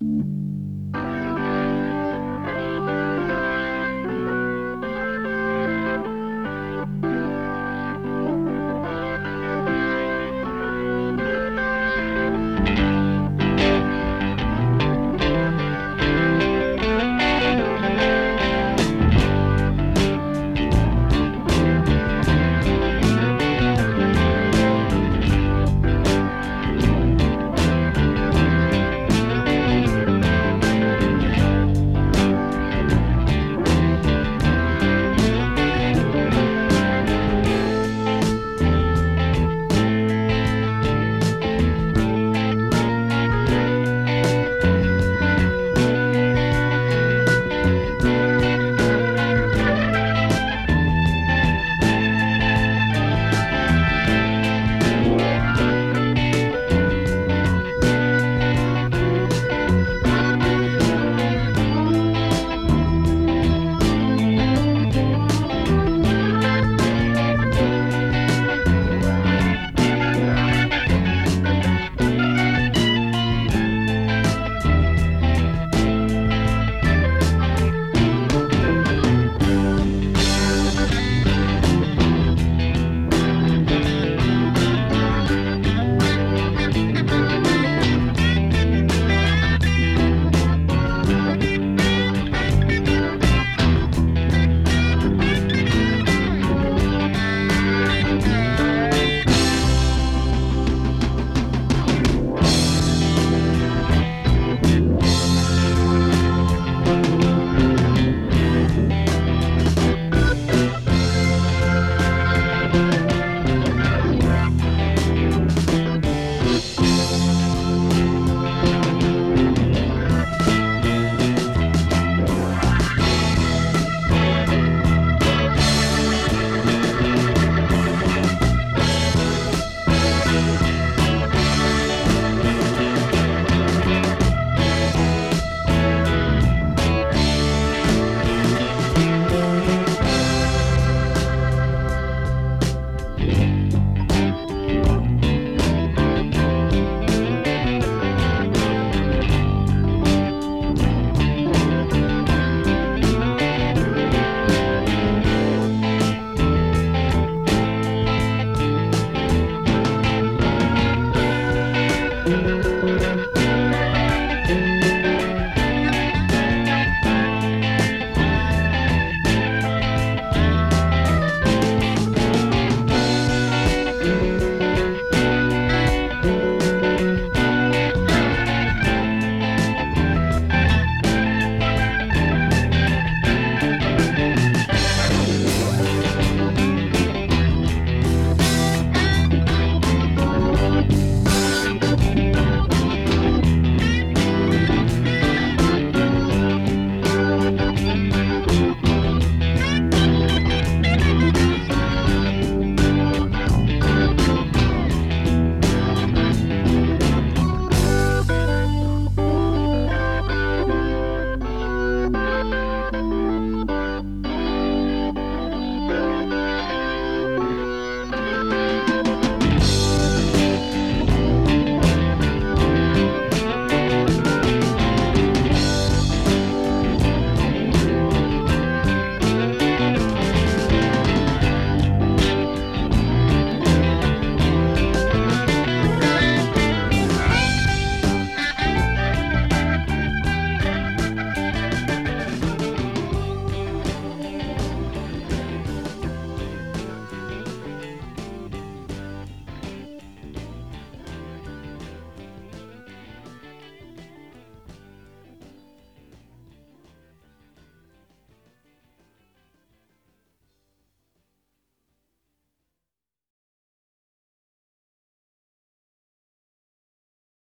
you